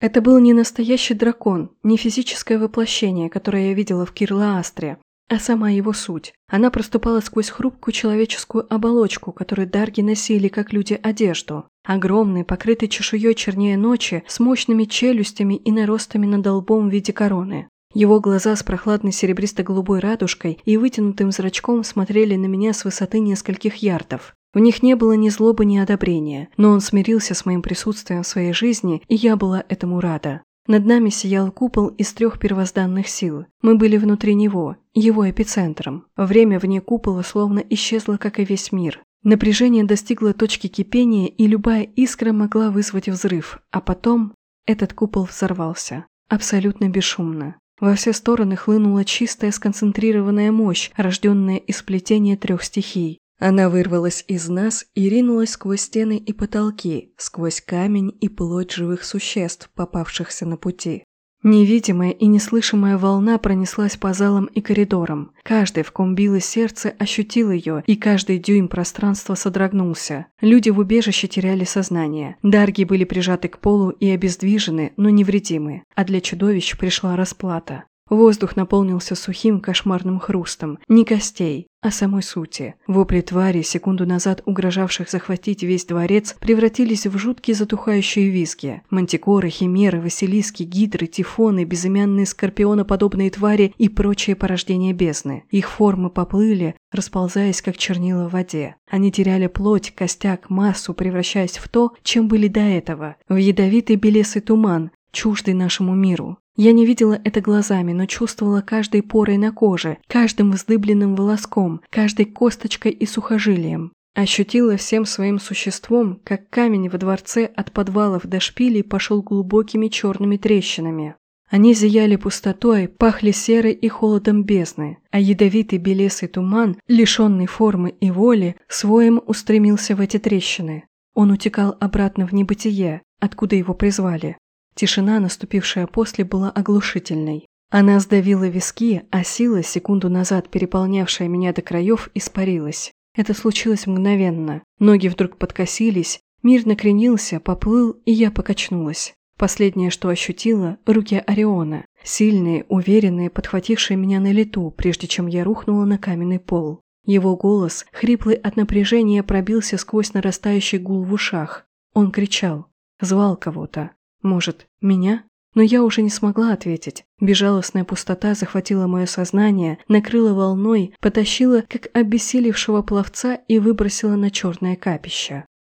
Это был не настоящий дракон, не физическое воплощение, которое я видела в Кирлаастре, а сама его суть. Она проступала сквозь хрупкую человеческую оболочку, которую дарги носили, как люди, одежду. Огромный, покрытый чешуей чернее ночи, с мощными челюстями и наростами над лбом в виде короны. Его глаза с прохладной серебристо-голубой радужкой и вытянутым зрачком смотрели на меня с высоты нескольких ярдов. В них не было ни злобы, ни одобрения, но он смирился с моим присутствием в своей жизни, и я была этому рада. Над нами сиял купол из трех первозданных сил. Мы были внутри него, его эпицентром. Время вне купола словно исчезло, как и весь мир. Напряжение достигло точки кипения, и любая искра могла вызвать взрыв, а потом этот купол взорвался. Абсолютно бесшумно. Во все стороны хлынула чистая сконцентрированная мощь, рожденная из сплетения трех стихий. Она вырвалась из нас и ринулась сквозь стены и потолки, сквозь камень и плоть живых существ, попавшихся на пути. Невидимая и неслышимая волна пронеслась по залам и коридорам. Каждый, в ком билось сердце, ощутил ее, и каждый дюйм пространства содрогнулся. Люди в убежище теряли сознание. Дарги были прижаты к полу и обездвижены, но невредимы. А для чудовищ пришла расплата. Воздух наполнился сухим кошмарным хрустом, не костей, а самой сути. Вопли твари, секунду назад угрожавших захватить весь дворец, превратились в жуткие затухающие визги. Мантикоры, химеры, василиски, гидры, тифоны, безымянные скорпионоподобные твари и прочие порождения бездны. Их формы поплыли, расползаясь как чернила в воде. Они теряли плоть, костяк, массу, превращаясь в то, чем были до этого, в ядовитый белесый туман, чуждый нашему миру. Я не видела это глазами, но чувствовала каждой порой на коже, каждым вздыбленным волоском, каждой косточкой и сухожилием. Ощутила всем своим существом, как камень во дворце от подвалов до шпилей пошел глубокими черными трещинами. Они зияли пустотой, пахли серой и холодом бездны, а ядовитый белесый туман, лишенный формы и воли, своим устремился в эти трещины. Он утекал обратно в небытие, откуда его призвали. Тишина, наступившая после, была оглушительной. Она сдавила виски, а сила, секунду назад переполнявшая меня до краев, испарилась. Это случилось мгновенно. Ноги вдруг подкосились, мир накренился, поплыл, и я покачнулась. Последнее, что ощутила – руки Ориона. Сильные, уверенные, подхватившие меня на лету, прежде чем я рухнула на каменный пол. Его голос, хриплый от напряжения, пробился сквозь нарастающий гул в ушах. Он кричал, звал кого-то. Может, меня? Но я уже не смогла ответить. Безжалостная пустота захватила мое сознание, накрыла волной, потащила, как обессилевшего пловца, и выбросила на черное капище.